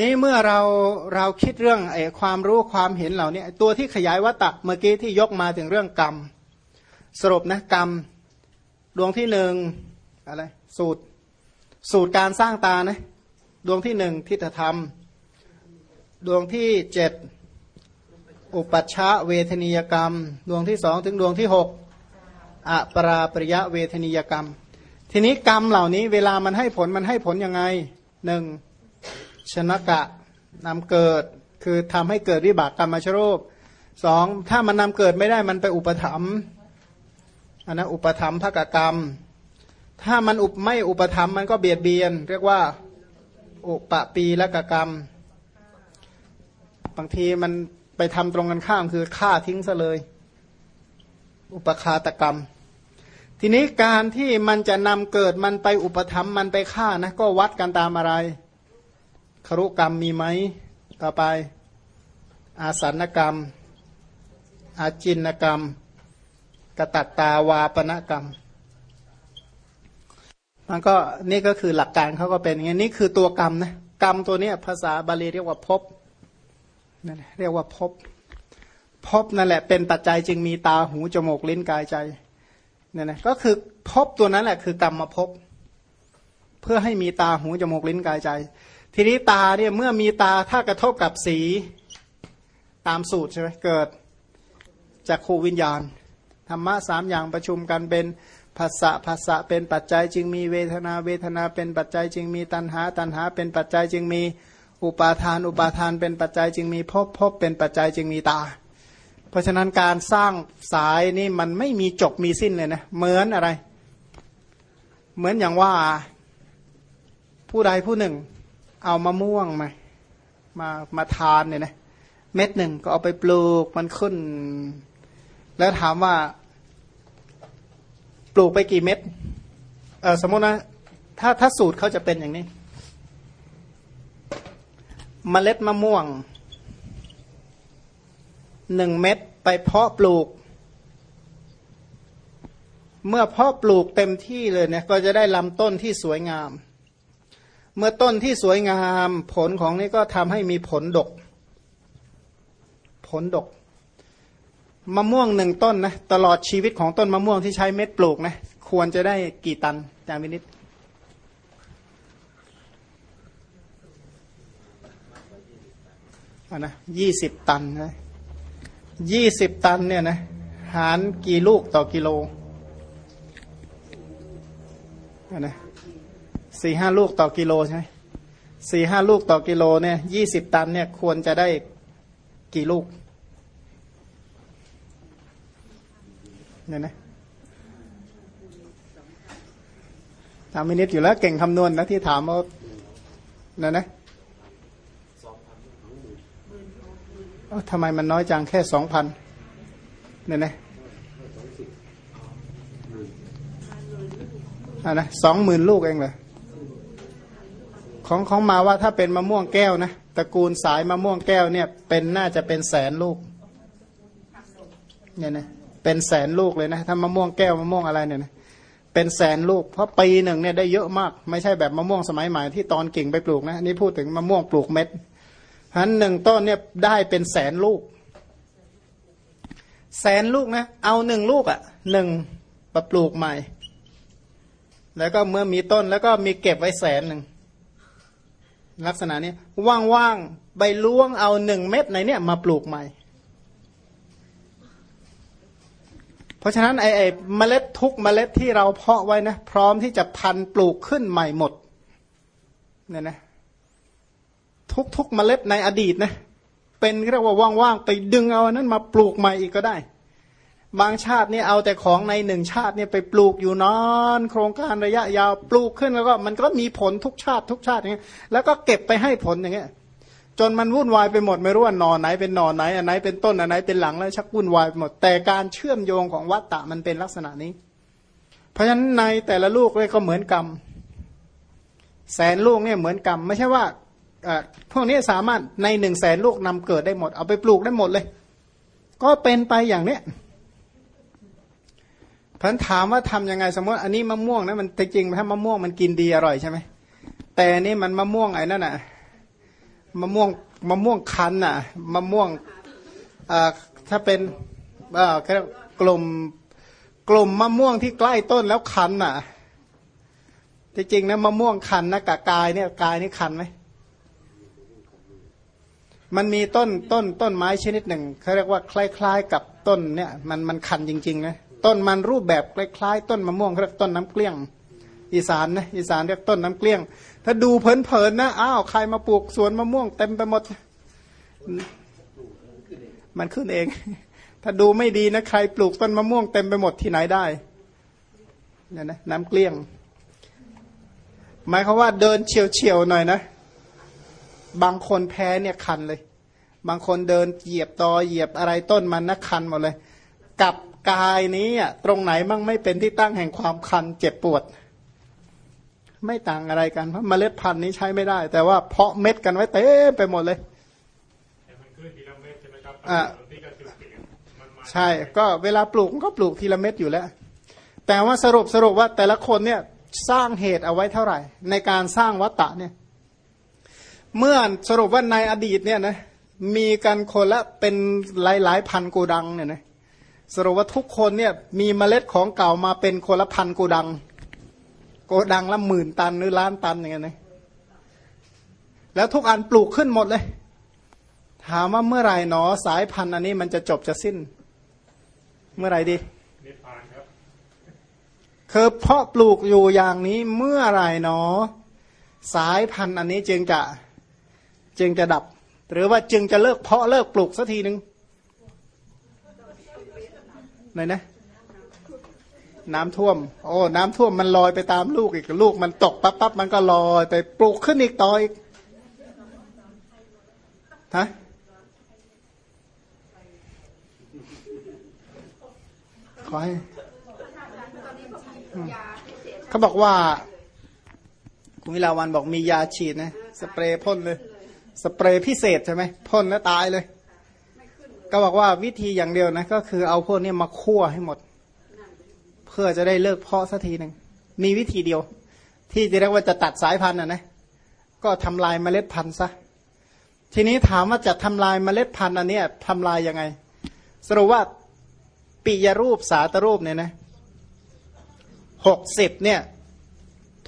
นี่เมื่อเราเราคิดเรื่องไอ้ความรู้ความเห็นเหล่านี้ตัวที่ขยายวัตตะเมื่อกี้ที่ยกมาถึงเรื่องกรรม สรุปนะกรรมดวงที่หนึ่งอะไรสูตร สูตรการสร้างตานะดวงที่หนึ่งทิฏฐธรรม ดวงที่เจ็ดอุปัชชะเวทนิยกรรม ดวงที่สองถึงดวงที่หกอปราปริยะเวทนิยกรรม ทีนี้กรรมเหล่านี้เวลามันให้ผลมันให้ผลยังไงหนึ่ง ชนกะนำเกิดคือทำให้เกิดวิบากกรรมชรูปสองถ้ามันนำเกิดไม่ได้มันไปอุปถัมภ์อันนั้นอุปถัมภ์ภกกรรม ถ้ามันอุปไม่อุปถัมภ์มันก็เบียดเบียน เรียกว่าอุปปีละกกรรม บางทีมันไปทำตรงกันข้ามคือฆ่าทิ้งซะเลย อุปคาตกรรม ทีนี้การที่มันจะนำเกิดมันไปอุปธรรมมันไปฆ่านะก็วัดกันตามอะไร ครุกรรมมีไหม ต่อไป อาสันกรรม อาจินกรรม กตัตตาวาปนกรรม มันก็นี่ก็คือหลักการเขาก็เป็นอย่างนี้นี่คือตัวกรรมนะกรรมตัวนี้ภาษาบาลีเรียกว่าภพนั่นเรียกว่าภพภพนั่นแหละเป็นปัจจัยจึงมีตาหูจมูกลิ้นกายใจนี่ยนะก็คือภพตัวนั้นแหละคือกรรมมาภพเพื่อให้มีตาหูจมูกลิ้นกายใจ ทีนี้ตาเนี่ยเมื่อมีตาถ้ากระทบกับสีตามสูตรใช่ไหมเกิดจากขูวิญญาณธรรมะสามอย่างประชุมกันเป็นภาษะภาษะเป็นปัจจัยจึงมีเวทนาเวทนาเป็นปัจจัยจึงมีตัณหา ตัณหา เป็นปัจจัยจึงมีอุปาทาน อุปาทานเป็นปัจจัยจึงมีภพภพเป็นปัจจัยจึงมีตา เพราะฉะนั้นการสร้างสายนี่มันไม่มีจบมีสิ้นเลยนะเหมือนอะไร เหมือนอย่างว่าผู้ใดผู้หนึ่ง เอามะม่วงมามามาทานเนี่ยนะเม็ดหนึ่งก็เอาไปปลูกมันขึ้น แล้วถามว่า ปลูกไปกี่เม็ดเออสมมตินะถ้าถ้าสูตรเขาจะเป็นอย่างนี้เมล็ดมะม่วงหนึ่งเม็ดไปเพาะปลูก เมื่อเพาะปลูกเต็มที่เลยเนี่ยก็จะได้ลำต้นที่สวยงาม เมื่อต้นที่สวยงามผลของนี้ก็ทำให้มีผลดก ผลดก มะม่วงหนึ่งต้นนะตลอดชีวิตของต้นมะม่วงที่ใช้เม็ดปลูกนะควรจะได้กี่ตันจางวินิตนะยี่สิบตันนะยี่สิบตันเนี่ยนะหารกี่ลูกต่อกิโลนะ สี่ห้าลูกต่อกิโลใช่ไหมสี่ห้าลูกต่อกิโลเนี่ยยี่สิบตันเนี่ยควรจะได้กี่ลูกเนี่ยนะถามมินิตอยู่แล้วเก่งคำนวณนะที่ถามว่าเนี่ยนะทำไมมันน้อยจังแค่สองพันเนี่ยนะอ่านะสองหมื่นลูกเองเลย ของของมาว่าถ้าเป็นมะม่วงแก้วนะตระกูลสายมะม่วงแก้วเนี่ยเป็นน่าจะเป็นแสนลูกเนี่ยนะเป็นแสนลูกเลยนะถ้ามะม่วงแก้วมะม่วงอะไรเนี่ยนะเป็นแสนลูก เพราะปีหนึ่งเนี่ยได้เยอะมาก ไม่ใช่แบบมะม่วงสมัยใหม่ที่ตอนกิ่งไปปลูกนะนี่พูดถึงมะม่วงปลูกเม็ดพันหนึ่งต้นเนี่ยได้เป็นแสนลูก แสนลูกนะเอาหนึ่งลูกอะ่ะหนึ่งมาปลูกใหม่ แล้วก็เมื่อมีต้นแล้วก็มีเก็บไว้แสนหนึ่ง ลักษณะนี้ว่างๆใบล้วงเอาหนึ่งเม็ดในเนี่ยมาปลูกใหม่ เพราะฉะนั้นไอ้เมล็ดทุกเมล็ดที่เราเพาะไว้นะพร้อมที่จะพันปลูกขึ้นใหม่หมดเนี่ยนะทุกทุกเมล็ดในอดีตนะเป็นเรียกว่าว่างๆไปดึงเอานั้นมาปลูกใหม่อีกก็ได้ บางชาตินี่เอาแต่ของในหนึ่งชาติเนี่ยไปปลูกอยู่นอน โครงการระยะยาวปลูกขึ้นแล้วก็มันก็มีผลทุกชาติทุกชาติอย่างเงี้ยแล้วก็เก็บไปให้ผลอย่างเงี้ยจนมันวุ่นวายไปหมดไม่รู้ว่าหนอไหนเป็นหนอไหนอันไหนเป็นต้นอันไหนเป็นหลังแล้วชักวุ่นวายไปหมด แต่การเชื่อมโยงของวัตตะมันเป็นลักษณะนี้ เพราะฉะนั้นในแต่ละลูกเลยก็เหมือนกรรม แสนลูกเนี่ยเหมือนกรรม ไม่ใช่ว่าพวกนี้สามารถในหนึ่งแสนลูกนำเกิดได้หมด เอาไปปลูกได้หมดเลย ก็เป็นไปอย่างเนี้ย พันถามว่าทํำยังไงสมมติ อันนี้มะม่วงนะมันจริงถ้ามะม่วงมันกินดีอร่อยใช่ไหมแต่นี่มันมะม่วงไอ้นั่นอะมะม่วงมะม่วงคันอะมะม่วงอ่าถ้าเป็นอ่ากลุ่มกลุ่มมะม่วงที่ใกล้ต้นแล้วคันอะที่จริงนะมะม่วงคันนะกะกายเนี่ยกายนี่คันไหมมันมีต้นต้นต้นไม้ชนิดหนึ่งเขาเรียกว่าคล้าย ๆ กับต้นเนี่ย มันมันคันจริงๆนะ ต้นมันรูปแบบคล้ายๆต้นมะม่วงเรียกต้นน้ำเกลี้ยง อีสานนะอีสานเรียกต้นน้ำเกลี้ยง ถ้าดูเพลินๆนะอ้าวใครมาปลูกสวนมะม่วงเต็มไปหมด มันขึ้นเอง ถ้าดูไม่ดีนะใครปลูกต้นมะม่วงเต็มไปหมดที่ไหนได้เนี่ยนะน้ำเกลี้ยง หมายความว่าเดินเฉียวๆหน่อยนะ บางคนแพ้เนี่ยคันเลย บางคนเดินเหยียบตอเหยียบอะไรต้นมันนะคันหมดเลย กับ กายนี้อะตรงไหนมั่งไม่เป็นที่ตั้งแห่งความคันเจ็บปวด ไม่ต่างอะไรกันเพราะเมล็ดพันธุ์นี้ใช้ไม่ได้ แต่ว่าเพาะเม็ดกันไว้เต็มไปหมดเลยแต่มันขึ้นทีละเม็ดใช่ไหมครับอะนี่ก็คือเปลี่ยนมันมาใช่ก็เวลาปลูกมันก็ปลูกทีละเม็ดอยู่แล้ว แต่ว่าสรุปสรุปว่าแต่ละคนเนี่ยสร้างเหตุเอาไว้เท่าไหร่ ในการสร้างวัตตะเนี่ย เมื่อสรุปว่าในอดีตเนี่ยนะมีกันคนละเป็นหลายหลายๆพันโกดังเนี่ยนะ สรุปว่าทุกคนเนี่ยมีเมล็ดของเก่ามาเป็นคนละพันโกดัง โกดังละหมื่นตันหรือล้านตันอย่างเงี้ยนะแล้วทุกอันปลูกขึ้นหมดเลย ถามว่าเมื่อไหร่หนอสายพันธุ์อันนี้มันจะจบจะสิ้น เมื่อไหร่ดีนิพพานครับคือเพาะปลูกอยู่อย่างนี้เมื่อไหร่หนอ สายพันธุ์อันนี้จึงจะจึงจะดับ หรือว่าจึงจะเลิกเพาะเลิกปลูกสักทีหนึ่ง ไหนนะ น้ำท่วม โอ้น้ำท่วมมันลอยไปตามลูกอีกลูกมันตกปั๊บปั๊บมันก็ลอยไปปลูกขึ้นอีกต่ออีกฮะขอให้เขาบอกว่า คุณวิลาวันบอกมียาฉีดนะ สเปรย์พ่นเลย สเปรย์พิเศษใช่ไหมพ่นแล้วตายเลย ก็บอกว่าวิธีอย่างเดียวนะก็คือเอาพวกนี้มาคั่วให้หมด เพื่อจะได้เลิกเพาะสักทีหนึ่งมีวิธีเดียว ที่จะเรียกว่าจะตัดสายพันธุ์นะนะก็ทำลายเมล็ดพันธุ์ซะทีนี้ถามว่าจะทำลายเมล็ดพันธุ์อันนี้ยทำลายยังไง สรุปว่าปิยรูปสาตรูปเนี่ยนะหกสิบเนี่ย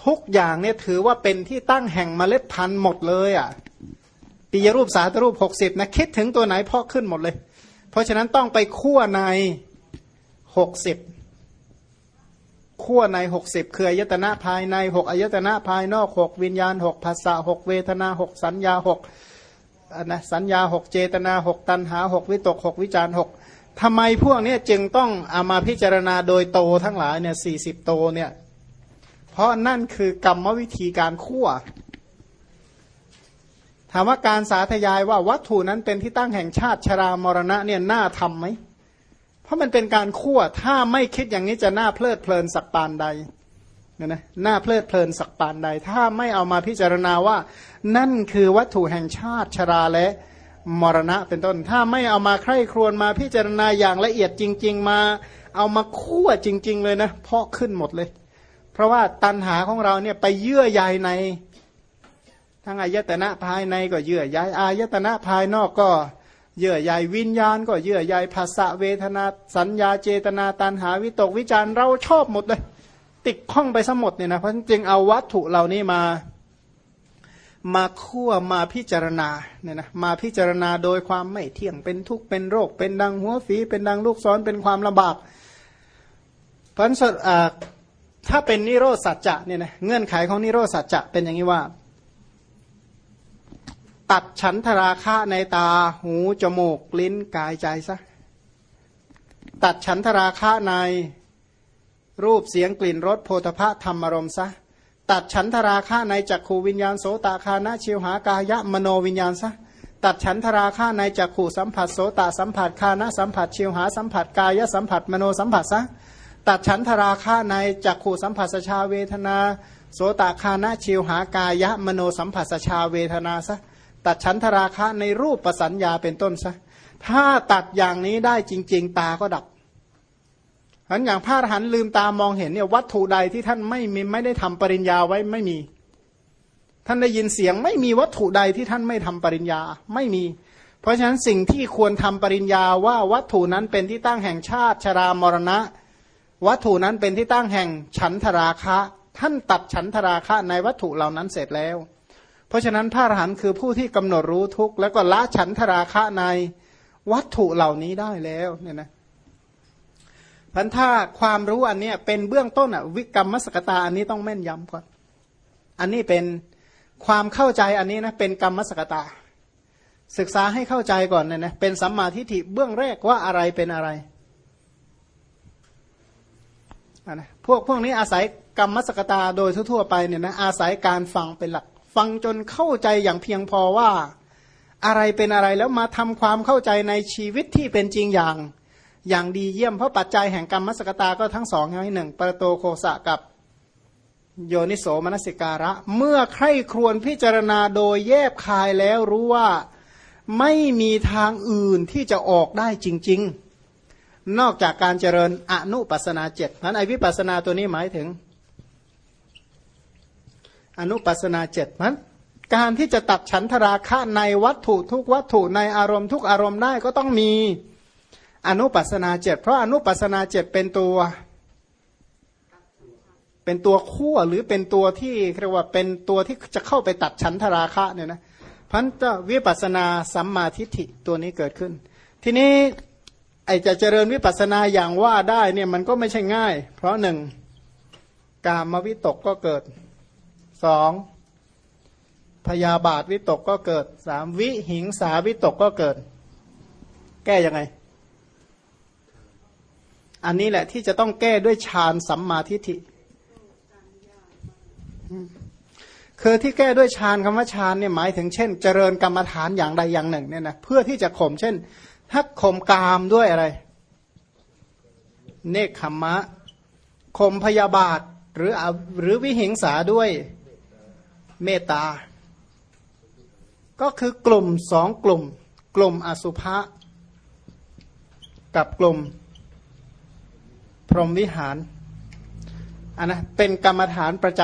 ทุกอย่างเนี่ยถือว่าเป็นที่ตั้งแห่งเมล็ดพันธุ์หมดเลยอะปียรูปสาตรูปหกสิบนะคิดถึงตัวไหนเพาะขึ้นหมดเลย เพราะฉะนั้นต้องไปคั่วในหกสิบคั่วในหกสิบคืออายตนะภายในหกอายตนะภายนอกหกวิญญาณหกภาษาหกเวทนาหกสัญญาหกนะสัญญาหกเจตนาหกตัณหาหกวิตกหกวิจารหกทำไมพวกนี้จึงต้องเอามาพิจารณาโดยโตทั้งหลายเนี่ยสี่สิบโตเนี่ยเพราะนั่นคือกรรมวิธีการคั่ว ถามว่าการสาธยายว่าวัตถุนั้นเป็นที่ตั้งแห่งชาติชรามรณะเนี่ยน่าทำไหม เพราะมันเป็นการคั่วถ้าไม่คิดอย่างนี้จะน่าเพลิดเพลินสักปานใดนี่ยนะน่าเพลิดเพลินสักปานใด ถ้าไม่เอามาพิจารณาว่า นั่นคือวัตถุแห่งชาติชราและมรณะเป็นต้น ถ้าไม่เอามาใคร่ครวญมาพิจารณาอย่างละเอียดจริง ๆ มาเอามาคั่วจริง ๆ เลยนะเพาะขึ้นหมดเลย เพราะว่าตันหาของเราเนี่ยไปเยื่อใยใน ทั้งอายตนะภายในก็เยื่อใยอายตนะภายนอกก็เยื่อใยวิญญาณ ก็เยื่อใยภาษาเวทนาสัญญาเจตนาตันหาวิตกวิจารเราชอบหมดเลย ติดข้องไปสมดเนี่ยนะเพราะจริงเอาวัตถุเหล่านี้มา มาคั่วมาพิจารณาเนี่ยนะมาพิจารณาโดยความไม่เที่ยงเป็นทุกข์เป็นโรค เป็นดังหัวฝีเป็นดังลูกศรเป็นความลำบากเพราะฉะนั้นถ้าเป็นนิโรธสัจจะเนี่ยนะเงื่อนไขของนิโรธสัจจะเป็นอย่างนี้ว่า ตัดฉันทราคะในตาหูจมูกลิ้นกายใจซะตัดฉันทราคะในรูปเสียงกลิ่นรสโพธพะธรรมอารมณ์ซะตัดฉันทราคะในจักขูวิญญาณโสตคานะชิวหากายะมโนวิญญาณซะตัดฉันทราคะในจักขูสัมผัสโสตสัมผัสคานะสัมผัสชิวหาสัมผัสกายะสัมผัสมโนสัมผัสซะตัดฉันทราคะในจักขูสัมผัสชาเวทนา โสตคานะชิวหากายะมโนสัมผัสชาเวทนาซะ ตัดฉันทราคะในรูปประสัญญาเป็นต้นซะถ้าตัดอย่างนี้ได้จริง ๆ ตาก็ดับฉันอย่างพระอรหันต์ลืมตามองเห็นเนี่ยวัตถุใดที่ท่านไม่มีไม่ได้ทำปริญญาไว้ไม่มี ท่านได้ยินเสียงไม่มีวัตถุใดที่ท่านไม่ทำปริญญาไม่มี เพราะฉะนั้นสิ่งที่ควรทำปริญญาว่าวัตถุนั้นเป็นที่ตั้งแห่งชาติชรามรณะ วัตถุนั้นเป็นที่ตั้งแห่งฉันทราคะ ท่านตัดฉันทราคะในวัตถุเหล่านั้นเสร็จแล้ว เพราะฉะนั้นพระอรหันต์คือผู้ที่กำหนดรู้ทุกข์แล้วก็ละฉันทราคะในวัตถุเหล่านี้ได้แล้วเนี่ยนะพันถ้าความรู้อันนี้เป็นเบื้องต้นอะวิกรรมมสกตาอันนี้ต้องแม่นยำก่อน อันนี้เป็นความเข้าใจอันนี้นะเป็นกรรมมสกตา ศึกษาให้เข้าใจก่อนเนี่ยนะเป็นสัมมาทิฏฐิเบื้องแรกว่าอะไรเป็นอะไรนนะพวกพวกนี้อาศัยกรรมมสกตาโดยทั่วๆไปเนี่ยนะอาศัยการฟังเป็นหลัก ฟังจนเข้าใจอย่างเพียงพอว่าอะไรเป็นอะไรแล้วมาทำความเข้าใจในชีวิตที่เป็นจริงอย่าง อย่างดีเยี่ยมเพราะปัจจัยแห่งกรรมมสกตาก็ทั้งสองใช่ไหมหนึ่งปรโตโคสะกับโยนิโสมนสิการะ เมื่อใคร่ครวญพิจารณาโดยแยบคายแล้วรู้ว่าไม่มีทางอื่นที่จะออกได้จริง ๆ นอกจากการเจริญอนุปัสนาเจ็ดนั้นไอวิปัสนาตัวนี้หมายถึง อนุปัสนาเจ็ดนั้นการที่จะตัดฉันทราคะในวัตถุทุกวัตถุในอารมณ์ทุกอารมณ์ได้ก็ต้องมีอนุปัสนาเจ็ดเพราะอนุปัสนาเจ็ดเป็นตัว เป็นตัวขั้วหรือเป็นตัวที่เรียกว่าเป็นตัวที่จะเข้าไปตัดฉันทราคะเนี่ยนะพันธวิปัสนาสัมมาทิฏฐิตัวนี้เกิดขึ้น ทีนี้ไอจะเจริญวิปัสนาอย่างว่าได้เนี่ยมันก็ไม่ใช่ง่าย เพราะหนึ่งกามวิตกก็เกิด สองพยาบาทวิตกก็เกิดสามวิหิงสาวิตกก็เกิด แก้ยังไง อันนี้แหละที่จะต้องแก้ด้วยฌานสัมมาทิฏฐิคือที่แก้ด้วยฌานคำว่าฌานเนี่ยหมายถึงเช่น เจริญกรรมฐานอย่างใดอย่างหนึ่งเนี่ยนะเพื่อที่จะข่มเช่นถ้าข่มกามด้วยอะไร เนคขมมะข่มพยาบาทหรือหรือวิหิงสาด้วย เมตตา ก็คือกลุ่มสองกลุ่ม กลุ่มอสุภะกับกลุ่มพรหมวิหารอันนะเป็นกรรมฐานประจ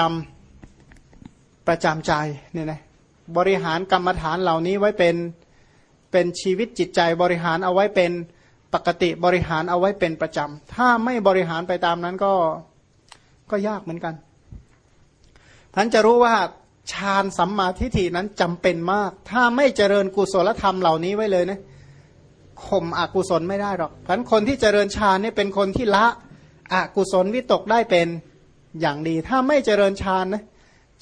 ำประจำใจเนี่ยนะบริหารกรรมฐานเหล่านี้ไว้เป็นเป็นชีวิตจิตใจบริหารเอาไว้เป็นปกติบริหารเอาไว้เป็นประจำ ถ้าไม่บริหารไปตามนั้นก็ก็ยากเหมือนกันท่านจะรู้ว่า ฌานสัมมาทิฏฐินั้นจำเป็นมาก ถ้าไม่เจริญกุศลธรรมเหล่านี้ไว้เลยนะข่มอกุศลไม่ได้หรอกเพราะคนที่เจริญฌานนี่เป็นคนที่ละอกุศลวิตกได้เป็นอย่างดี ถ้าไม่เจริญฌานนะ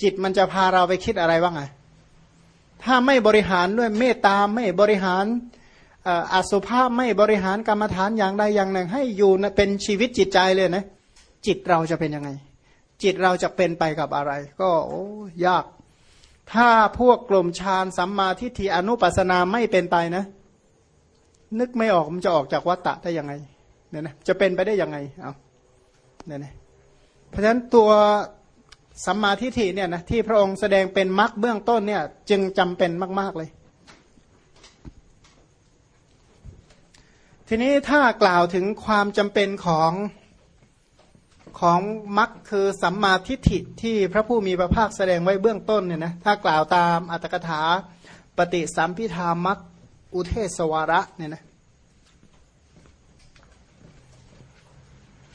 จิตมันจะพาเราไปคิดอะไรบ้างไงถ้าไม่บริหารด้วยเมตตาไม่บริหารอสุภาพไม่บริหารกรรมฐานอย่างใดอย่างหนึ่ง ให้อยู่เป็นชีวิตจิตใจเลยนะ จิตเราจะเป็นยังไง จิตเราจะเป็นไปกับอะไร ก็โอ้ยาก ถ้าพวกกลุ่มฌานสัมมาทิฏฐิอนุปัสนาไม่เป็นไปนะ นึกไม่ออกมันจะออกจากวัตตะได้ยังไงเนี่ยนะจะเป็นไปได้ยังไงเอาเนี่ยนะเพราะฉะนั้นตัวสัมมาทิฏฐิเนี่ยนะที่พระองค์แสดงเป็นมรรคเบื้องต้นเนี่ย จึงจำเป็นมาก ๆ เลย ทีนี้ถ้ากล่าวถึงความจำเป็นของ ของมรรคคือสัมมาทิฏฐิที่พระผู้มีพระภาคแสดงไว้เบื้องต้นเนี่ยนะถ้ากล่าวตามอัตถกถา ปฏิสัมพิธามรรคอุเทศวาระเนี่ยนะ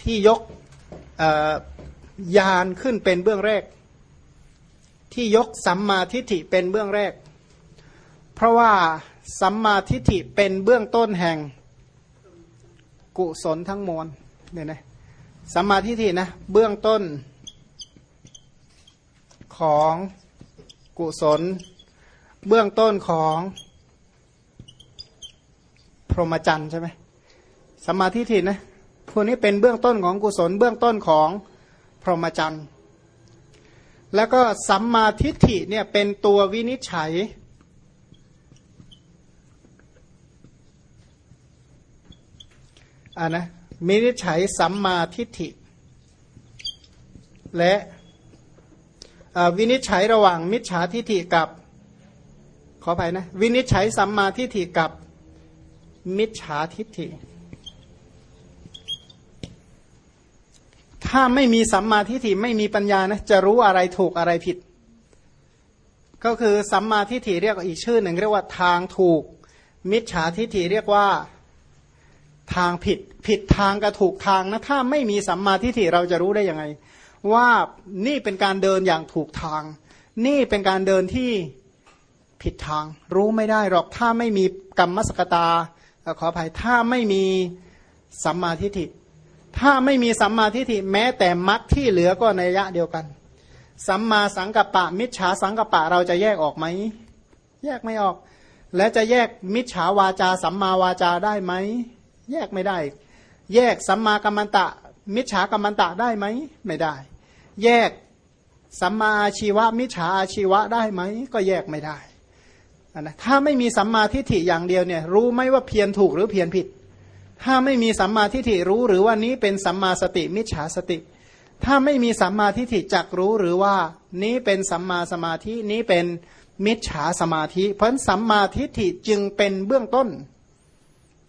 ที่ยกยานขึ้นเป็นเบื้องแรก ที่ยกสัมมาทิฏฐิเป็นเบื้องแรก เพราะว่าสัมมาทิฏฐิเป็นเบื้องต้นแห่งกุศลทั้งมวลเนี่ยนะ สัมมาทิฏฐินะเบื้องต้นของกุศล เบื้องต้นของพรหมจรรย์ใช่ไหมสัมมาทิฏฐินะพวกนี้เป็นเบื้องต้นของกุศล เบื้องต้นของพรหมจรรย์แล้วก็สัมมาทิฏฐิเนี่ยเป็นตัววินิจฉัย อ่านะ มินิฉัยสัมมาทิฏฐิ และวินิจฉัยระหว่างมิจฉาทิฏฐิกับ ขออภัยนะ วินิจฉัยสัมมาทิฏฐิกับมิจฉาทิฏฐิ ถ้าไม่มีสัมมาทิฏฐิไม่มีปัญญานะจะรู้อะไรถูกอะไรผิด ก็คือสัมมาทิฏฐิเรียกอีกชื่อหนึ่งเรียกว่าทางถูก มิจฉาทิฏฐิเรียกว่า ทางผิดผิดทางกับถูกทางนะถ้าไม่มีสัมมาทิฏฐิเราจะรู้ได้ยังไง ว่านี่เป็นการเดินอย่างถูกทาง นี่เป็นการเดินที่ผิดทาง รู้ไม่ได้หรอกถ้าไม่มีกรรมสกตาขออภัยถ้าไม่มีสัมมาทิฏฐิถ้าไม่มีสัมมาทิฏฐิแม้แต่มรรคที่เหลือก็ในยะเดียวกัน สัมมาสังกัปปะ มิจฉาสังกัปปะเราจะแยกออกไหม แยกไม่ออก และจะแยกมิจฉาวาจา สัมมาวาจาได้ไหม แยกไม่ได้ แยกสัมมากัมมันตะ มิจฉากัมมันตะได้ไหมไม่ได้ แยกสัมมาอาชีวะ มิจฉาอาชีวะได้ไหมก็แยกไม่ได้นะถ้าไม่มีสัมมาทิฏฐิอย่างเดียวเนี่ยรู้ไหมว่าเพียรถูกหรือเพียรผิด ถ้าไม่มีสัมมาทิฏฐิรู้หรือว่านี้เป็นสัมมาสติมิจฉาสติ ถ้าไม่มีสัมมาทิฏฐิจักรู้หรือว่านี้เป็นสัมมาสมาธินี้เป็นมิจฉาสมาธิ เพราะสัมมาทิฏฐิจึงเป็นเบื้องต้น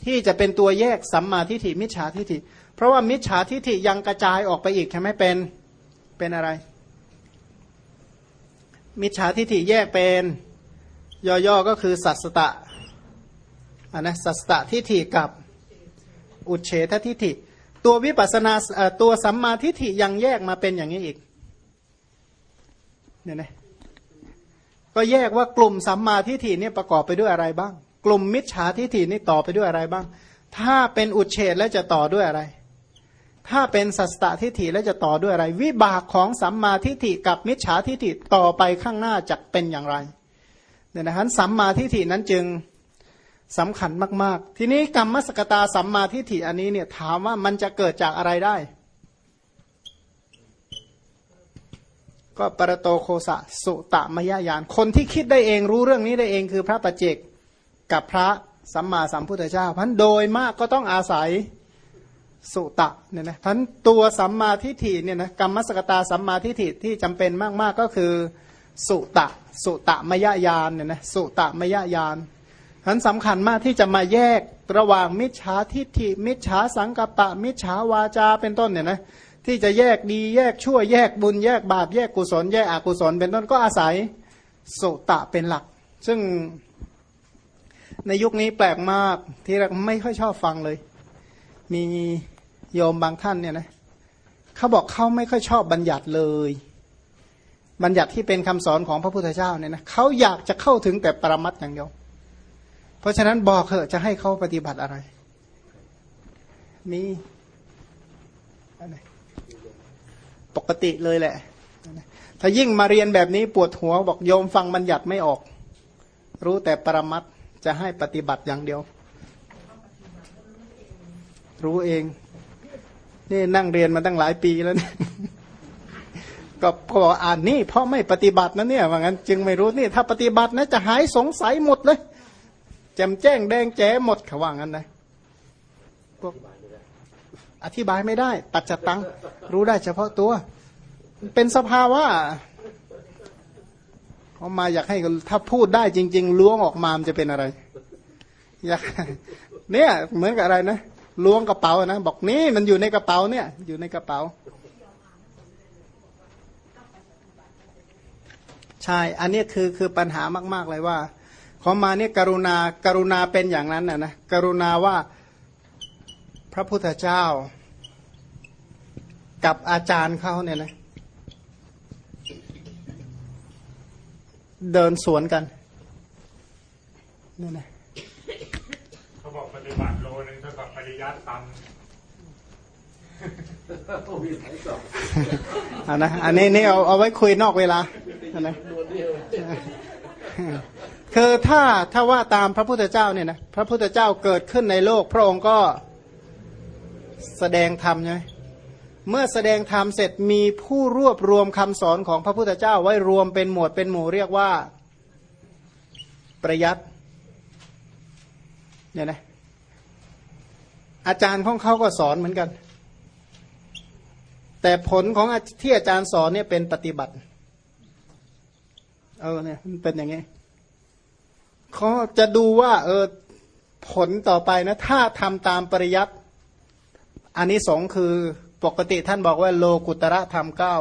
ที่จะเป็นตัวแยกสัมมาทิฏฐิมิจฉาทิฏฐิ เพราะว่ามิจฉาทิฏฐิยังกระจายออกไปอีกใช่ไหมเป็นเป็นอะไร มิจฉาทิฏฐิแยกเป็นย่อๆก็คือสัสตะอันนะสัสตะทิฏฐิกับอุเฉททิฏฐิ ตัววิปัสนาตัวสัมมาทิฏฐิยังแยกมาเป็นอย่างนี้อีกเนี่ยนะก็แยกว่ากลุ่มสัมมาทิฏฐิเนี่ยประกอบไปด้วยอะไรบ้าง กลุ่มมิจฉาทิฏฐินี่ต่อไปด้วยอะไรบ้าง ถ้าเป็นอุเฉทแล้วจะต่อด้วยอะไร ถ้าเป็นสัสตทิฏฐิแล้วจะต่อด้วยอะไร วิบากของสัมมาทิฏฐิกับมิจฉาทิฏฐิต่อไปข้างหน้าจะเป็นอย่างไรเนี่ยนะฮะสัมมาทิฏฐินั้นจึงสำคัญมาก ๆ ทีนี้กรรมสกตาสัมมาทิฏฐิอันนี้เนี่ยถามว่ามันจะเกิดจากอะไรได้ ก็ปรโตโคสะสุตะมยญาณคนที่คิดได้เองรู้เรื่องนี้ได้เองคือพระปัจเจก กับพระสัมมาสัมพุทธเจ้าพันโดยมากก็ต้องอาศัยสุตะเนี่ยนะพันตัวสัมมาทิฏฐิเนี่ยนะกรรมสกตาสัมมาทิฏฐิที่จำเป็นมากๆก็คือสุตะสุตะมยญาณเนี่ยนะสุตะมยญาณฉันสำคัญมากที่จะมาแยกระหว่างมิจฉาทิฏฐิ มิจฉาสังกัปปะ มิจฉาวาจาเป็นต้นเนี่ยนะที่จะแยกดีแยกชั่วแยกบุญแยกบาปแยกกุศล แยกอกุศล เป็นต้นก็อาศัยสุตะเป็นหลัก ซึ่ง ในยุคนี้แปลกมากที่เราไม่ค่อยชอบฟังเลย มีโยมบางท่านเนี่ยนะเขาบอกเขาไม่ค่อยชอบบัญญัติเลย บัญญัติที่เป็นคำสอนของพระพุทธเจ้าเนี่ยนะเขาอยากจะเข้าถึงแต่ปรมัตอย่างเดียวเพราะฉะนั้นบอกเถอะจะให้เขาปฏิบัติอะไร มีปกติเลยแหละ ถ้ายิ่งมาเรียนแบบนี้ปวดหัวบอกโยมฟังบัญญัติไม่ออก รู้แต่ปรมัต จะให้ปฏิบัติอย่างเดียว รู้เอง นี่นั่งเรียนมาตั้งหลายปีแล้วเนี่ยก็บอกอ่านนี่เพราะไม่ปฏิบัตินะเนี่ยว่างั้น จึงไม่รู้นี่ ถ้าปฏิบัตินะจะหายสงสัยหมดเลยแจ่มแจ้งแดงแจ๋หมดเขาว่างั้นนะพวกอธิบายไม่ได้ตัดจัดตังรู้ได้เฉพาะตัว เป็นสภาวะ เขามาอยากให้ถ้าพูดได้จริง ๆ ล้วงออกมามันจะเป็นอะไร อยากเนี่ยเหมือนกับอะไรนะล้วงกระเป๋านะบอกนี่มันอยู่ในกระเป๋าเนี่ย อยู่ในกระเป๋า ใช่ อันนี้คือคือปัญหามาก ๆเลยว่า ขอมาเนี่ยกรุณาการุณาเป็นอย่างนั้นนะนะกรุณาว่าพระพุทธเจ้า กับอาจารย์เขาเนี่ยนะ เดินสวนกันนี่นะเขาบอกปฏิบัติโลนึงเท่ากับปริยัติตันอันนะอันนี้นี่เอาเอาไว้คุยนอกเวลาอันนะคือถ้าถ้าว่าตามพระพุทธเจ้าเนี่ยนะพระพุทธเจ้าเกิดขึ้นในโลก พระองค์ก็แสดงธรรมใช่ไหม เมื่อแสดงธรรมเสร็จมีผู้รวบรวมคำสอนของพระพุทธเจ้าไว้รวมเป็นหมวดเป็นหมู่เรียกว่าประยัตเนี่ยนะอาจารย์ของเขาก็สอนเหมือนกัน แต่ผลของที่อาจารย์สอนเนี่ยเป็นปฏิบัติ เออเนี่ยมันเป็นอย่างนี้เขาจะดูว่า เออผลต่อไปนะ ถ้าทำตามปริยัติอันนี้สองคือ ปกติท่านบอกว่าโลกุตระธรรมเก้า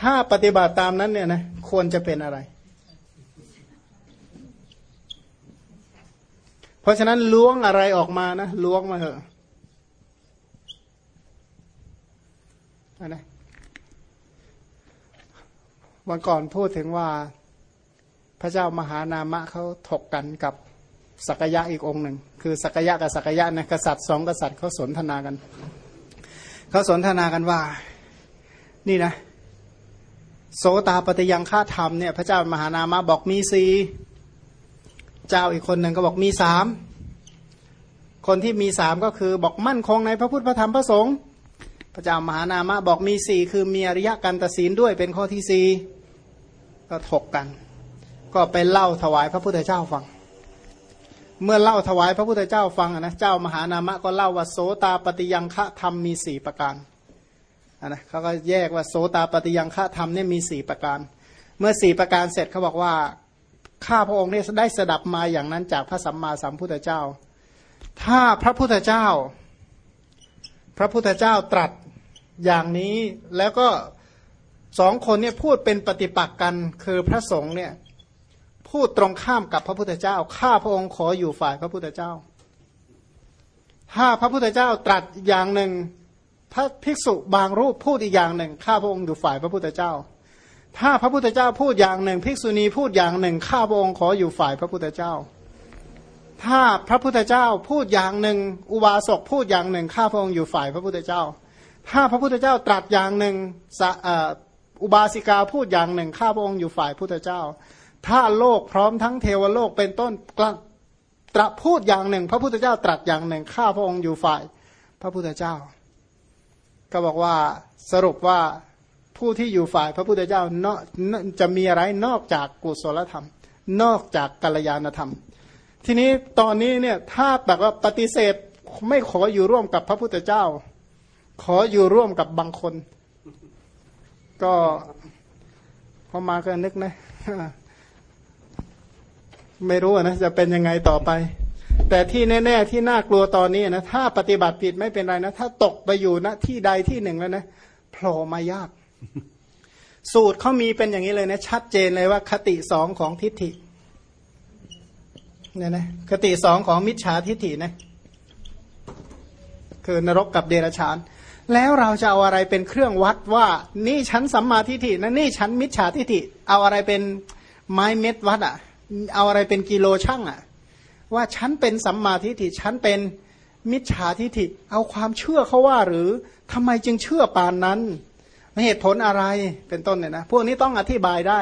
ถ้าปฏิบัติตามนั้นเนี่ยนะควรจะเป็นอะไร เพราะฉะนั้นล้วงอะไรออกมานะล้วงมาเถอะนะวันก่อนพูดถึงว่า พระเจ้ามหานามะเขาถกกันกับ สักยะอีกองหนึ่ง คือสักยะกับสักยะนะกษัตริย์สองกษัตริย์เขาสนทนากันเขาสนทนากันว่า นี่นะ โสตาปฏิยังฆ่าธรรมเนี่ยพระเจ้ามหานามะบอกมีสี่เจ้าอีกคนหนึ่งก็บอกมีสามคนที่มีสามก็คือบอกมั่นคงในพระพุทธพระธรรมพระสงฆ์พระเจ้ามหานามะบอกมีสี่คือมีอริยกันตศีลด้วยเป็นข้อที่สี่ก็ถกกัน ก็ไปเล่าถวายพระพุทธเจ้าฟัง เมื่อเล่าถวายพระพุทธเจ้าฟังนะเจ้ามหานามะก็เล่าว่าโสตาปฏิยังฆะธรรมมีสี่ประการนะเขาก็แยกว่าโสตาปฏิยังฆะธรรมเนี่ยมีสี่ประการ เมื่อสี่ประการเสร็จเขาบอกว่าข้าพระองค์ได้ได้สดับมาอย่างนั้นจากพระสัมมาสัมพุทธเจ้า ถ้าพระพุทธเจ้า พระพุทธเจ้าตรัสอย่างนี้แล้วก็สองคนเนี่ยพูดเป็นปฏิปักษ์กันคือพระสงฆ์เนี่ย พูดตรงข้ามกับพระพุทธเจ้า ข้าพระองค์ขออยู่ฝ่ายพระพุทธเจ้า ถ้าพระพุทธเจ้าตรัสอย่างหนึ่ง พระภิกษุบางรูปพูดอีกอย่างหนึ่ง ข้าพระองค์อยู่ฝ่ายพระพุทธเจ้า ถ้าพระพุทธเจ้าพูดอย่างหนึ่ง ภิกษุณีพูดอย่างหนึ่ง ข้าพระองค์ขออยู่ฝ่ายพระพุทธเจ้า ถ้าพระพุทธเจ้าพูดอย่างหนึ่ง อุบาสกพูดอย่างหนึ่ง ข้าพระองค์อยู่ฝ่ายพระพุทธเจ้า ถ้าพระพุทธเจ้าตรัสอย่างหนึ่งอุบาสิกาพูดอย่างหนึ่ง ข้าพระองค์อยู่ฝ่ายพุทธเจ้า ถ้าโลกพร้อมทั้งเทวโลกเป็นต้นตรัพูดอย่างหนึ่ง พระพุทธเจ้าตรัสอย่างหนึ่ง ข้าพระองค์อยู่ฝ่าย พระพุทธเจ้า ก็บอกว่าสรุปว่าผู้ที่อยู่ฝ่ายพระพุทธเจ้านอกจะมีอะไรนอกจากกุศลธรรม นอกจากกัลยาณธรรม ทีนี้ตอนนี้เนี่ยถ้าแบบว่าปฏิเสธไม่ขออยู่ร่วมกับพระพุทธเจ้า ขออยู่ร่วมกับบางคน ก็พอมาก็นึกนะ ไม่รู้นะจะเป็นยังไงต่อไป แต่ที่แน่ ๆ ที่น่ากลัวตอนนี้นะถ้าปฏิบัติผิดไม่เป็นไรนะ ถ้าตกไปอยู่ณที่ใดที่หนึ่งแล้วนะโผล่มายาก สูตรเขามีเป็นอย่างนี้เลยนะ ชัดเจนเลยว่าคติสองของทิฏฐิเนี่ยนะคติสองของมิจฉาทิฏฐินะคือนรกกับเดรัจฉาน แล้วเราจะเอาอะไรเป็นเครื่องวัดว่า นี่ฉันสัมมาทิฏฐินะนี่ฉันมิจฉาทิฏฐิเอาอะไรเป็นไม้เม็ดวัดอะ่ะ เอาอะไรเป็นกิโลช่างอะว่าฉันเป็นสัมมาทิฏฐิฉันเป็นมิจฉาทิฏฐิเอาความเชื่อเขาว่าหรือทำไมจึงเชื่อปานนั้นเหตุผลอะไรเป็นต้นเนี่ยนะพวกนี้ต้องอธิบายได้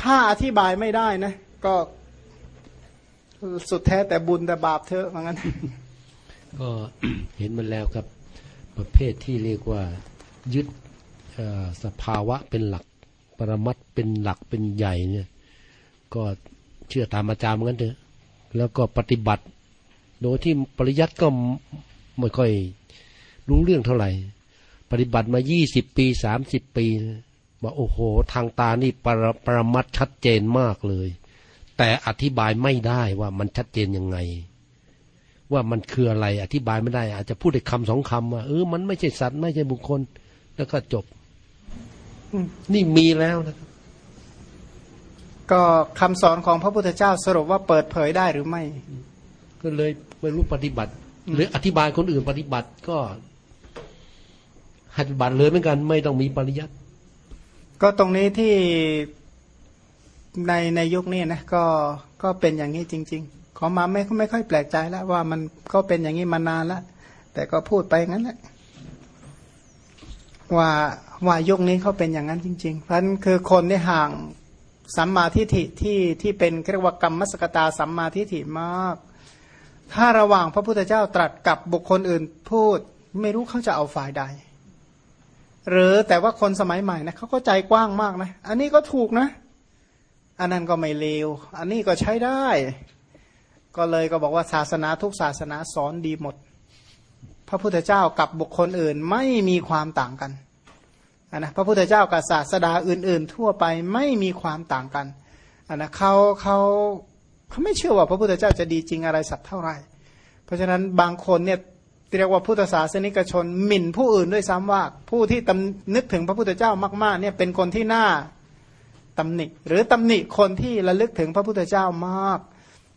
ถ้าอธิบายไม่ได้นะ ก็สุดแท้แต่บุญแต่บาปเถอะเหมือนกันก็เห็นมันแล้วครับประเภทที่เรียกว่ายึดสภาวะเป็นหลัก ปรมัตเป็นหลักเป็นใหญ่เนี่ย ก็ เชื่อตามอาจารย์เหมือนกันเถอะแล้วก็ปฏิบัติ โดยที่ปริยัติก็ไม่ค่อยรู้เรื่องเท่าไหร่ ปฏิบัติมายี่สิบปีสามสิบปีว่าโอ้โห ทางตานี่ปรปรมัดชัดเจนมากเลย แต่อธิบายไม่ได้ว่ามันชัดเจนยังไง ว่ามันคืออะไร อธิบายไม่ได้ อาจจะพูดได้คำสองคำว่าเออมันไม่ใช่สัตว์ไม่ใช่บุคคล แล้วก็จบนี่มีแล้วนะครับ ก็คำสอนของพระพุทธเจ้าสรุปว่าเปิดเผยได้หรือไม่ ก็เลยไม่รู้ปฏิบัติ หรืออธิบายคนอื่นปฏิบัติก็หัดบัติเลยเหมือนกัน ไม่ต้องมีปริยัติก็ตรงนี้ที่ในในยุคนี้นะก็ก็เป็นอย่างนี้จริง ๆ ขอมาไม่ไม่ค่อยแปลกใจแล้วว่ามันก็เป็นอย่างนี้มานานแล้วแต่ก็พูดไปงั้นแหละว่าว่ายุคนี้เขาเป็นอย่างนั้นจริงๆเพราะนั้นคือคนที่ห่าง สัมมาทิฏฐิที่ที่เป็นเรียกว่ากรรมมสกตาสัมมาทิฏฐิมาก ถ้าระหว่างพระพุทธเจ้าตรัสกับบุคคลอื่นพูดไม่รู้เขาจะเอาฝ่ายใด หรือแต่ว่าคนสมัยใหม่นะเขาก็ใจกว้างมากนะ อันนี้ก็ถูกนะ อันนั้นก็ไม่เลว อันนี้ก็ใช้ได้ ก็เลยก็บอกว่าศาสนาทุกศาสนาสอนดีหมด พระพุทธเจ้ากับบุคคลอื่นไม่มีความต่างกัน นะพระพุทธเจ้ากับศาสดาอื่น ๆ ทั่วไปไม่มีความต่างกันนะเขาเขาเขาไม่เชื่อว่าพระพุทธเจ้าจะดีจริงอะไรสักเท่าไหร่ เพราะฉะนั้นบางคนเนี่ยเรียกว่าพุทธศาสนิกชนหมิ่นผู้อื่นด้วยซ้ำว่าผู้ที่ตำนึกถึงพระพุทธเจ้ามากๆเนี่ยเป็นคนที่น่าตำหนิ หรือตำหนิคนที่ระลึกถึงพระพุทธเจ้ามาก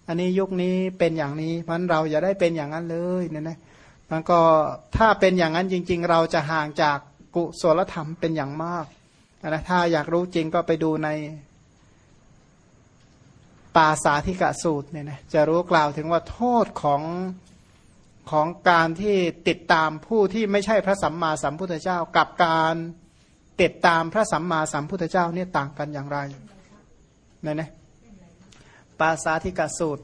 อันนี้ยุคนี้เป็นอย่างนี้เพราะเราอย่าได้เป็นอย่างนั้นเลยเนี่ยนะมันก็ถ้าเป็นอย่างนั้นจริง ๆ เราจะห่างจาก กุศลธรรมเป็นอย่างมากนะถ้าอยากรู้จริงก็ไปดูในปาสาธิกะสูตรเนี่ยนะจะรู้กล่าวถึงว่าโทษของของการที่ติดตามผู้ที่ไม่ใช่พระสัมมาสัมพุทธเจ้า กับการติดตามพระสัมมาสัมพุทธเจ้าเนี่ยต่างกันอย่างไรเนี่ยนะปาสาธิกะสูตร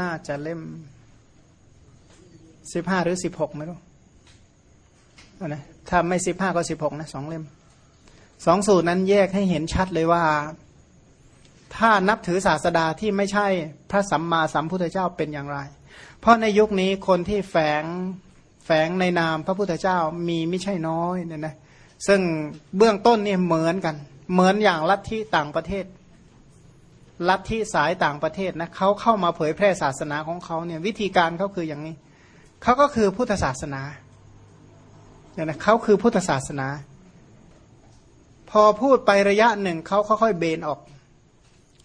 น่าจะเล่มสิบห้าหรือสิบหกไม่รู้นะ ถ้าไม่สิบห้าก็สิบหกนะสองเล่มสองสูตรนั้นแยกให้เห็นชัดเลยว่า ถ้านับถือศาสดาที่ไม่ใช่พระสัมมาสัมพุทธเจ้าเป็นอย่างไร เพราะในยุคนี้คนที่แฝงแฝงในนามพระพุทธเจ้ามีไม่ใช่น้อยเนี่ยนะซึ่งเบื้องต้นเนี่ยเหมือนกัน เหมือนอย่างลัทธิต่างประเทศ ลัทธิสายต่างประเทศนะเขาเข้ามาเผยแพร่ศาสนาของเขาเนี่ยวิธีการเขาคืออย่างนี้เขาก็คือพุทธศาสนา เนี่ยนะเขาคือพุทธศาสนา พอพูดไประยะหนึ่งเขาค่อยๆเบนออก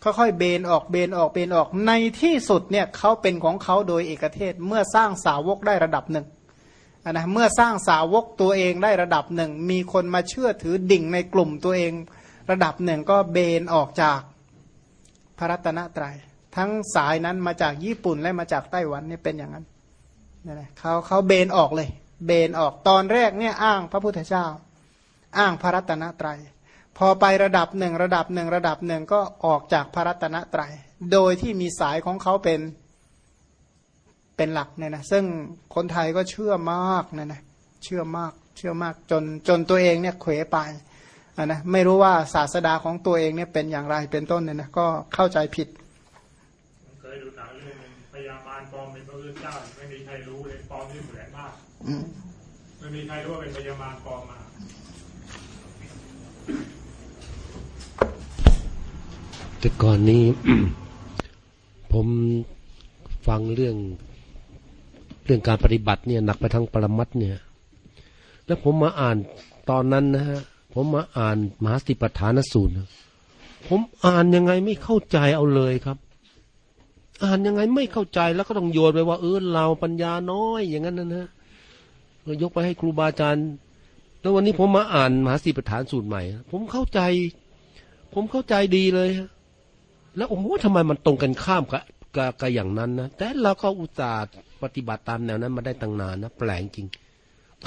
ค่อยๆเบนออกเบนออกเบนออกในที่สุดเนี่ยเขาเป็นของเขาโดยเอกเทศเมื่อสร้างสาวกได้ระดับหนึ่งนะเมื่อสร้างสาวกตัวเองได้ระดับหนึ่ง มีคนมาเชื่อถือดิ่งในกลุ่มตัวเองระดับหนึ่งก็เบนออกจากพระรัตนตรยัยทั้งสายนั้นมาจากญี่ปุ่นและมาจากไต้หวันเนี่ยเป็นอย่างนั้นนะเขาเขาเบนออกเลย เบนออกตอนแรกเนี่ยอ้างพระพุทธเจ้า อ้างพระรัตนตรยัย พอไประดับหนึ่งระดับหนึ่งระดับหนึ่งก็ออกจากพระรัตนตรยัย โดยที่มีสายของเขาเป็นเป็นหลักเนี่ยนะซึ่งคนไทยก็เชื่อมากเนะนะเชื่อมากเชื่อมากจนจนตัวเองเนี่ยเขวไปะนะไม่รู้ว่าศาสดาของตัวเองเนี่ยเป็นอย่างไรเป็นต้นเนี่ยนะก็เข้าใจผิด เคยดูหนังเรื่อง พยามารปลอมเป็นพระพุทธเจ้าไม่มีใครรู้เลยปลอมที่เหมือนมากไม่มีใครรู้ว่าเป็นพยามารปลอมมาแต่ก่อนนี้ ผมฟังเรื่อง เรื่องการปฏิบัติเนี่ยหนักไปทางปรมัตเนี่ย แล้วผมมาอ่านตอนนั้นนะฮะผมมาอ่านมหาสติปัฏฐานสูตรผมอ่านยังไงไม่เข้าใจเอาเลยครับ อ่านยังไงไม่เข้าใจแล้วก็ต้องโยนไปว่าเออเราปัญญาน้อยอย่างนั้นนะฮะก็ยกไปให้ครูบาอาจารย์ แล้ววันนี้ผมมาอ่านมหาสติปัฏฐานสูตรใหม่ ผมเข้าใจ ผมเข้าใจดีเลยฮะแล้วโอ้โหทำไมมันตรงกันข้ามกับกับอย่างนั้นนะแต่เราก็อุตส่าห์ปฏิบัติตามแนวนั้นมาได้ตั้งนานนะแปลงจริง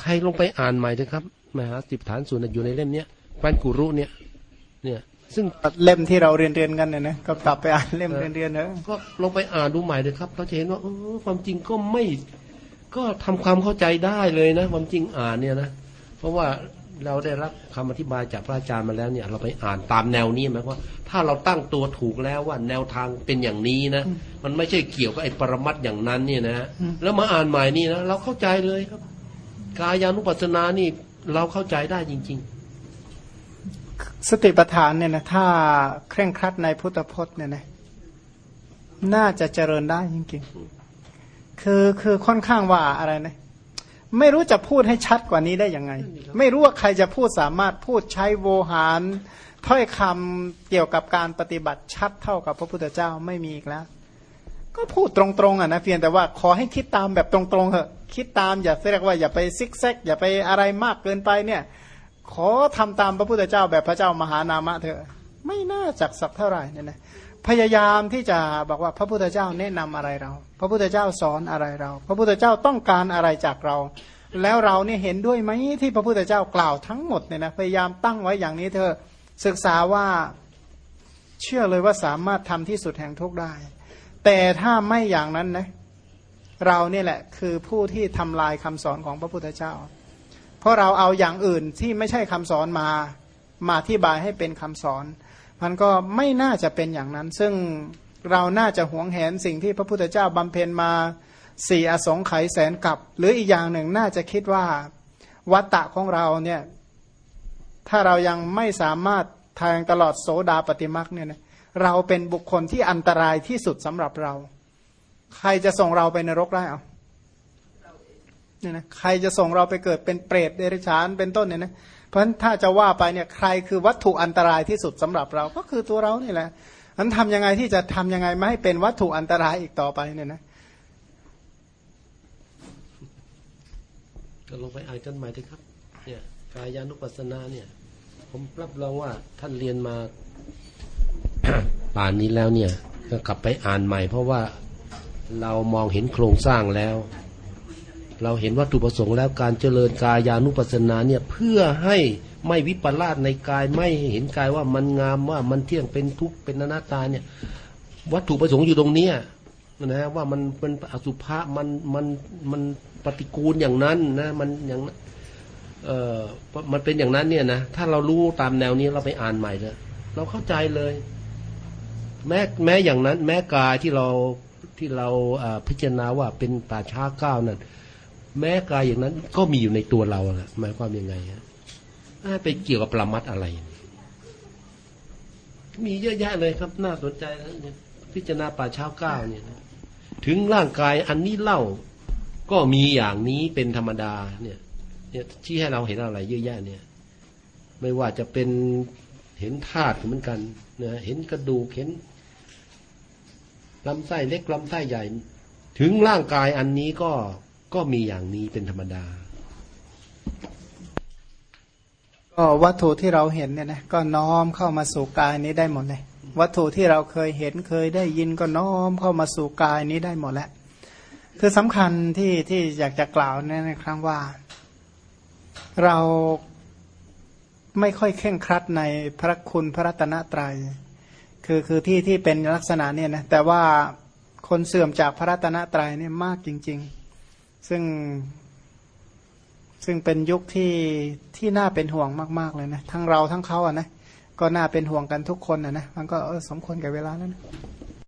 ใครลงไปอ่านใหม่เถอะครับมหาสิบฐานส่วนอยู่ในเล่มเนี้ยปันกุรุเนี่ย เนี่ย ซึ่งเล่มที่เราเรียนเรียนกันเนี่ยนะก็กลับไปอ่านเล่มเรียนเรียนเนอะก็ลงไปอ่านดูใหม่เลยครับ เราจะเห็นว่าเออความจริงก็ไม่ก็ทำความเข้าใจได้เลยนะ ความจริงอ่านเนี่ยนะเพราะว่าเราได้รับคำอธิบายจากพระอาจารย์มาแล้วเนี่ย เราไปอ่านตามแนวนี้หมายว่า ถ้าเราตั้งตัวถูกแล้วว่าแนวทางเป็นอย่างนี้นะมันไม่ใช่เกี่ยวกับไอ้ปรมัตอย่างนั้นเนี่ยนะแล้วมาอ่านใหม่นี่นะเราเข้าใจเลยครับ กายานุปัสสนานี่เราเข้าใจได้จริง สติปัฏฐานเนี่ยนะถ้าเคร่งครัดในพุทธพจน์เนี่ยนะน่าจะเจริญได้จริงๆคือคือค่อนข้างว่าอะไรนะไม่รู้จะพูดให้ชัดกว่านี้ได้ยังไง ไม่รู้ว่าใครจะพูดสามารถพูดใช้โวหารถ้อยคำเกี่ยวกับการปฏิบัติชัดเท่ากับพระพุทธเจ้าไม่มีอีกแล้ว ก็พูดตรงๆอะนะเพียงแต่ว่าขอให้คิดตามแบบตรงๆเถอะ คิดตามอย่าเรียกว่าอย่าไปซิกแซกอย่าไปอะไรมากเกินไปเนี่ย ขอทำตามพระพุทธเจ้าแบบพระเจ้ามหานามะเถอะ ไม่น่าจักสักเท่าไหร่เนี่ยนะพยายามที่จะบอกว่าพระพุทธเจ้าแนะนำอะไรเรา พระพุทธเจ้าสอนอะไรเรา พระพุทธเจ้าต้องการอะไรจากเรา แล้วเราเนี่ยเห็นด้วยไหมที่พระพุทธเจ้ากล่าวทั้งหมดเนี่ยนะพยายามตั้งไว้อย่างนี้เธอศึกษาว่าเชื่อเลยว่าสามารถทำที่สุดแห่งทุกได้ แต่ถ้าไม่อย่างนั้นนะเราเนี่ยแหละคือผู้ที่ทำลายคำสอนของพระพุทธเจ้า เพราะเราเอาอย่างอื่นที่ไม่ใช่คำสอนมา มาอธิบายให้เป็นคำสอน มันก็ไม่น่าจะเป็นอย่างนั้น ซึ่งเราน่าจะหวงแหนสิ่งที่พระพุทธเจ้าบำเพ็ญมาสี่อสงไขยแสนกับ หรืออีกอย่างหนึ่งน่าจะคิดว่าวัตตะของเราเนี่ยถ้าเรายังไม่สามารถทางตลอดโสดาปฏิมักเนี่ยนะเราเป็นบุคคลที่อันตรายที่สุดสำหรับเรา ใครจะส่งเราไปนรกได้เอา เนี่ยนะใครจะส่งเราไปเกิดเป็นเปรตเดรัจฉานเป็นต้นเนี่ยนะเพราะฉะนั้นถ้าจะว่าไปเนี่ยใครคือวัตถุอันตรายที่สุดสำหรับเราก็คือตัวเรานี่แหละนั้นทำยังไงที่จะทำยังไงไม่ให้เป็นวัตถุอันตรายอีกต่อไปเนี่ยนะก็ลงไปอ่านกันใหม่ดีครับ เนี่ยกายานุปัสสนาเนี่ย ผมรับรองว่าท่านเรียนมาป่านนี้แล้วเนี่ย ก็กลับไปอ่านใหม่ เพราะว่าเรามองเห็นโครงสร้างแล้ว เราเห็นวัตถุประสงค์แล้วการเจริญกายานุปัสสนาเนี่ยเพื่อให้ไม่วิปลาสในกายไม่เห็นกายว่ามันงามว่ามันเที่ยงเป็นทุกข์เป็นอนัตตาเนี่ยวัตถุประสงค์อยู่ตรงเนี้ยนะว่ามันเป็นอสุภะมันมันมันปฏิกูลอย่างนั้นนะมันอย่างเออมันเป็นอย่างนั้นเนี่ยนะถ้าเรารู้ตามแนวนี้เราไปอ่านใหม่เลยเราเข้าใจเลย แม้แม้อย่างนั้น แม้กายที่เราที่เราพิจารณาว่าเป็นป่าช้าก้าวนั่น แม้กายอย่างนั้น ก็มีอยู่ในตัวเราแหละหมายความยังไงฮะไปเกี่ยวกับประมัดอะไร มีเยอะแยะเลยครับ น่าสนใจนะเนี่ยพิจารณาป่าเช้าเก้าเนี่ยนะถึงร่างกายอันนี้เล่าก็มีอย่างนี้เป็นธรรมดาเนี่ย เนี่ยที่ให้เราเห็นอะไรเยอะแยะเนี่ย ไม่ว่าจะเป็นเห็นธาตุเหมือนกันนะเห็นกระดูกเห็นลำไส้เล็กลำไส้ใหญ่ ถึงร่างกายอันนี้ก็ ก็มีอย่างนี้เป็นธรรมดา ก็วัตถุที่เราเห็นเนี่ยนะก็น้อมเข้ามาสู่กายนี้ได้หมดเลย วัตถุที่เราเคยเห็นเคยได้ยินก็น้อมเข้ามาสู่กายนี้ได้หมดแล้วคือสำคัญที่ที่อยากจะกล่าวเนี่ยในครั้งว่า เราไม่ค่อยเข่งครัดในพระคุณพระรัตนตรยัย คือคือที่ที่เป็นลักษณะเนี่ยนะแต่ว่าคนเสื่อมจากพระรัตนตรัยเนี่ยมากจริง ๆ ซึ่งซึ่งเป็นยุคที่ที่น่าเป็นห่วงมาก ๆ เลยนะ ทั้งเราทั้งเขาอะนะ ก็น่าเป็นห่วงกันทุกคนอะนะ มันก็สมควรแก่เวลาแล้วนะ